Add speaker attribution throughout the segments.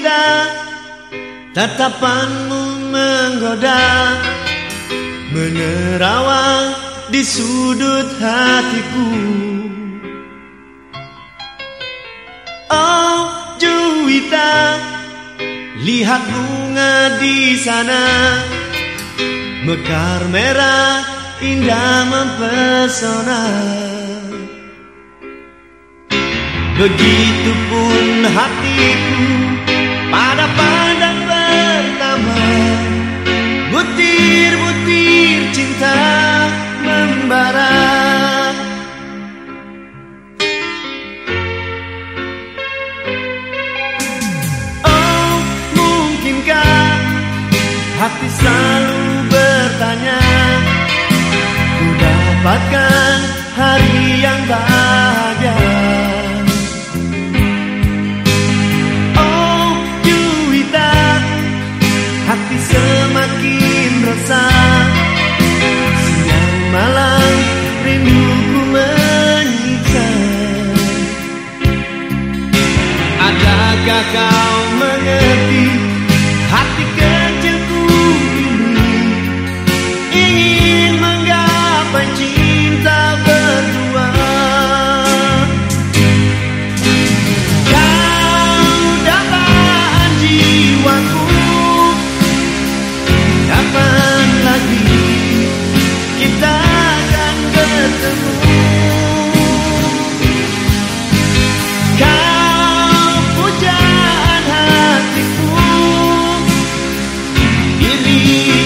Speaker 1: Juwita Tatapanmu menggoda Menerawang di sudut hatiku. Oh Juwita Lihat bunga di sana. Mekar merah indah mempesona. Begitupun hatiku pada pandang pertama Butir-butir cinta membara. Oh mungkinkah hati selalu bertanya Ku dapatkan feliz.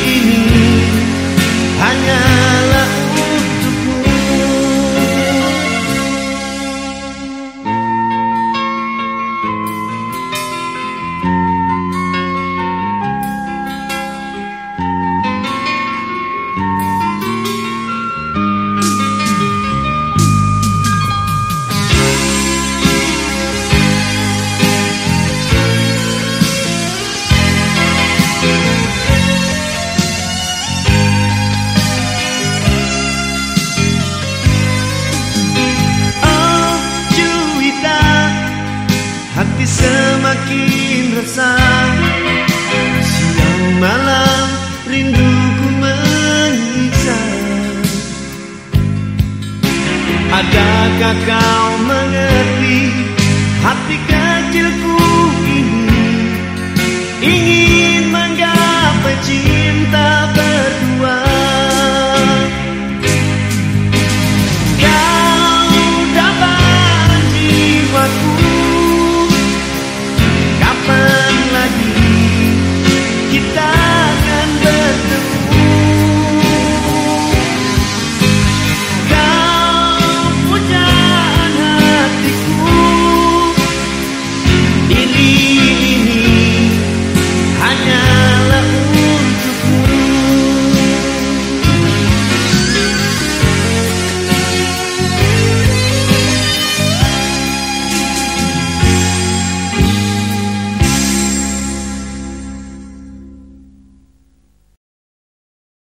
Speaker 1: cacao.